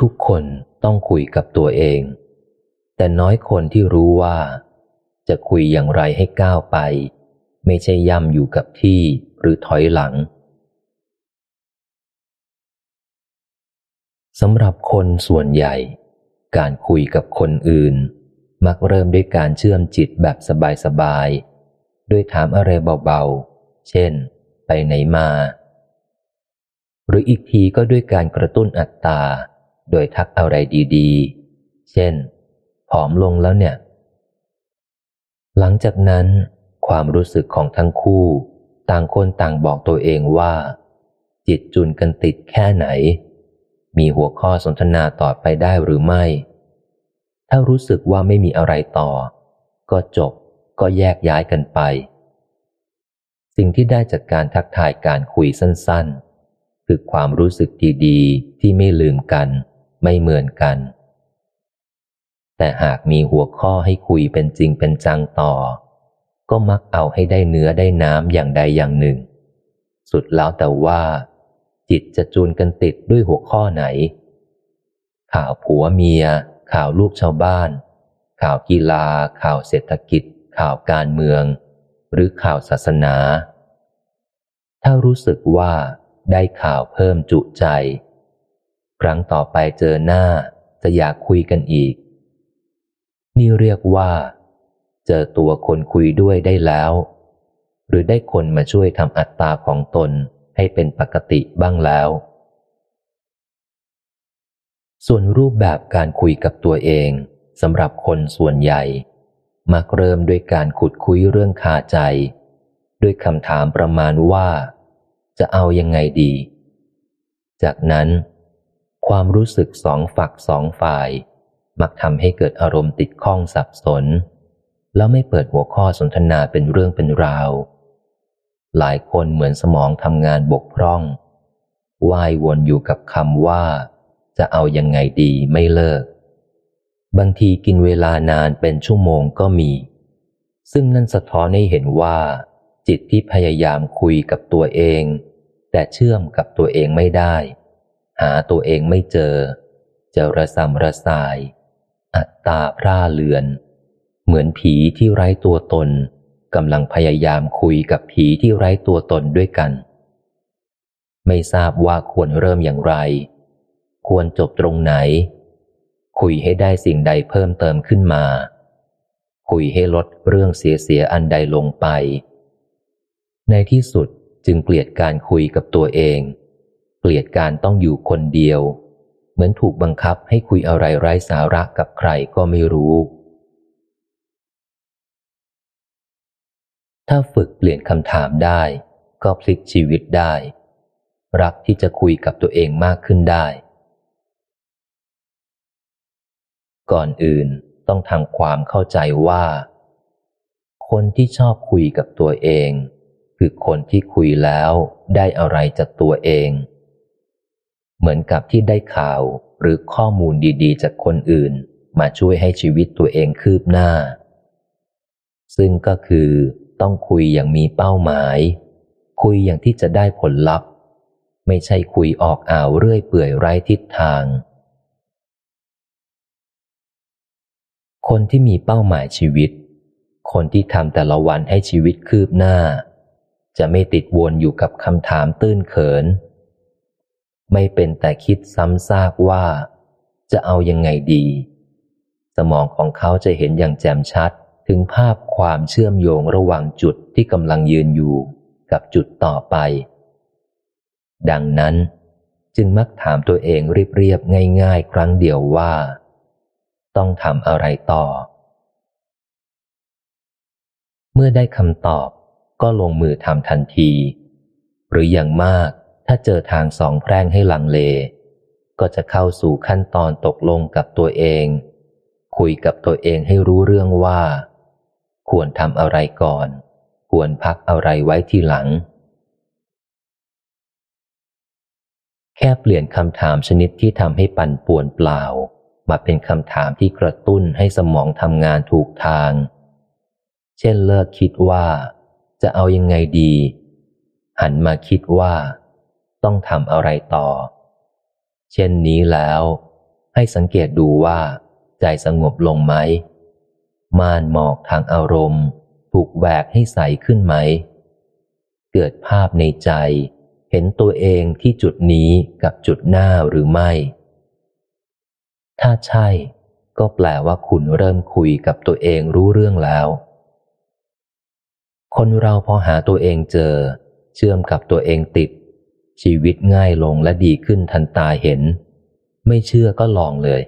ทุกคนต้องคุยกับตัวเอง แต่น้อยคนที่รู้ว่า จะคุยอย่างไรให้ก้าวไป ไม่ใช่ย่ำอยู่กับที่หรือถอยหลังสำหรับคนส่วนใหญ่ การคุยกับคนอื่น มักเริ่มด้วยการเชื่อมจิตแบบสบายๆด้วยถามอะไรเบาๆ เช่น ไปไหนมา หรืออีกทีก็ด้วยการกระตุ้นอัตตา โดยทักอะไรดีๆ เช่น ผอมลงแล้วเนี่ย หลังจากนั้น ความรู้สึกของทั้งคู่ ต่างคนต่างบอกตัวเองว่า จิตจุนกันติดแค่ไหน มีหัวข้อสนทนาต่อไปได้หรือไม่ ถ้ารู้สึกว่าไม่มีอะไรต่อ ก็จบก็แยกย้ายกันไป สิ่งที่ได้จากการทักทายการคุยสั้น ๆคือความรู้สึกดี ๆ ที่ไม่ลืมกัน ไม่เหมือนกัน แต่หากมีหัวข้อให้คุยเป็นจริงเป็นจังต่อ ก็มักเอาให้ได้เนื้อได้น้ำอย่างใดอย่างหนึ่ง สุดแล้วแต่ว่า จิตจะจูนกันติดด้วยหัวข้อไหน ข่าวผัวเมีย ข่าวลูกชาวบ้าน ข่าวกีฬา ข่าวเศรษฐกิจ ข่าวการเมือง หรือข่าวศาสนา ถ้ารู้สึกว่าได้ข่าวเพิ่มจุใจ ครั้งต่อไปเจอหน้าจะอยากคุยกันอีก นี่เรียกว่า เจอตัวคนคุยด้วยได้แล้ว หรือได้คนมาช่วยทำอัตตาของตนให้เป็นปกติบ้างแล้ว ส่วนรูปแบบการคุยกับตัวเองสำหรับคนส่วนใหญ่ มักเริ่มด้วยการขุดคุยเรื่องคาใจ ด้วยคำถามประมาณว่า จะเอายังไงดี จากนั้น ความรู้สึกสองฝักสองฝ่าย มักทำให้เกิดอารมณ์ติดข้องสับสน แล้วไม่เปิดหัวข้อสนทนาเป็นเรื่องเป็นราว หลายคนเหมือนสมองทำงานบกพร่องว่ายวนอยู่กับคำว่า จะเอายังไงดีไม่เลิก บางทีกินเวลานานเป็นชั่วโมงก็มี ซึ่งนั่นสะท้อนให้เห็นว่า จิตที่พยายามคุยกับตัวเอง แต่เชื่อมกับตัวเองไม่ได้ หาตัวเองไม่เจอ จะระสำระสาย อัตตาพร่าเลือน เหมือนผีที่ไร้ตัวตนกำลังพยายามคุยกับผีที่ไร้ตัวตนด้วยกัน ไม่ทราบว่าควรเริ่มอย่างไร ควรจบตรงไหน คุยให้ได้สิ่งใดเพิ่มเติมขึ้นมา คุยให้ลดเรื่องเสียเสียอันใดลงไป ในที่สุดจึงเกลียดการคุยกับตัวเอง เกลียดการต้องอยู่คนเดียว เหมือนถูกบังคับให้คุยอะไรไร้สาระกับใครก็ไม่รู้ ถ้าฝึกเปลี่ยนคำถามได้ ก็พลิกชีวิตได้ รักที่จะคุยกับตัวเองมากขึ้นได้ ก่อนอื่นต้องทำความเข้าใจว่า คนที่ชอบคุยกับตัวเอง คือคนที่คุยแล้วได้อะไรจากตัวเอง เหมือนกับที่ได้ข่าวหรือข้อมูลดีๆ จากคนอื่น มาช่วยให้ชีวิตตัวเองคืบหน้า ซึ่งก็คือต้องคุยอย่างมีเป้าหมาย คุยอย่างที่จะได้ผลลัพธ์ ไม่ใช่คุยออกอ่าวเรื่อยเปื่อยไร้ทิศทาง คนที่มีเป้าหมายชีวิต คนที่ทำแต่ละวันให้ชีวิตคืบหน้า จะไม่ติดวนอยู่กับคำถามตื้นเขิน ไม่เป็นแต่คิดซ้ำซากว่า จะเอายังไงดี สมองของเขาจะเห็นอย่างแจ่มชัดถึงภาพความเชื่อมโยงระหว่างจุดที่กำลังยืนอยู่กับจุดต่อไป ดังนั้น จึงมักถามตัวเองเรียบๆง่าย ๆ ครั้งเดียวว่า ต้องทำอะไรต่อ เมื่อได้คำตอบก็ลงมือทำทันที หรืออย่างมาก ถ้าเจอทางสองแพร่งให้ลังเล ก็จะเข้าสู่ขั้นตอนตกลงกับตัวเอง คุยกับตัวเองให้รู้เรื่องว่า ควรทำอะไรก่อน ควรพักอะไรไว้ทีหลัง แค่เปลี่ยนคำถามชนิดที่ทำให้ปั่นป่วนเปล่า มาเป็นคำถามที่กระตุ้นให้สมองทำงานถูกทาง เช่นเลิกคิดว่า จะเอายังไงดี หันมาคิดว่า ต้องทำอะไรต่อ เช่นนี้แล้ว ให้สังเกตดูว่า ใจสงบลงไหม ม่านหมอกทางอารมณ์ ถูกแหวกให้ใสขึ้นไหม เกิดภาพในใจ เห็นตัวเองที่จุดนี้กับจุดหน้าหรือไม่ ถ้าใช่ก็แปลว่าคุณเริ่มคุยกับตัวเองรู้เรื่องแล้ว คนเราพอหาตัวเองเจอ เชื่อมกับตัวเองติด ชีวิตง่ายลงและดีขึ้นทันตาเห็น ไม่เชื่อก็ลองเลย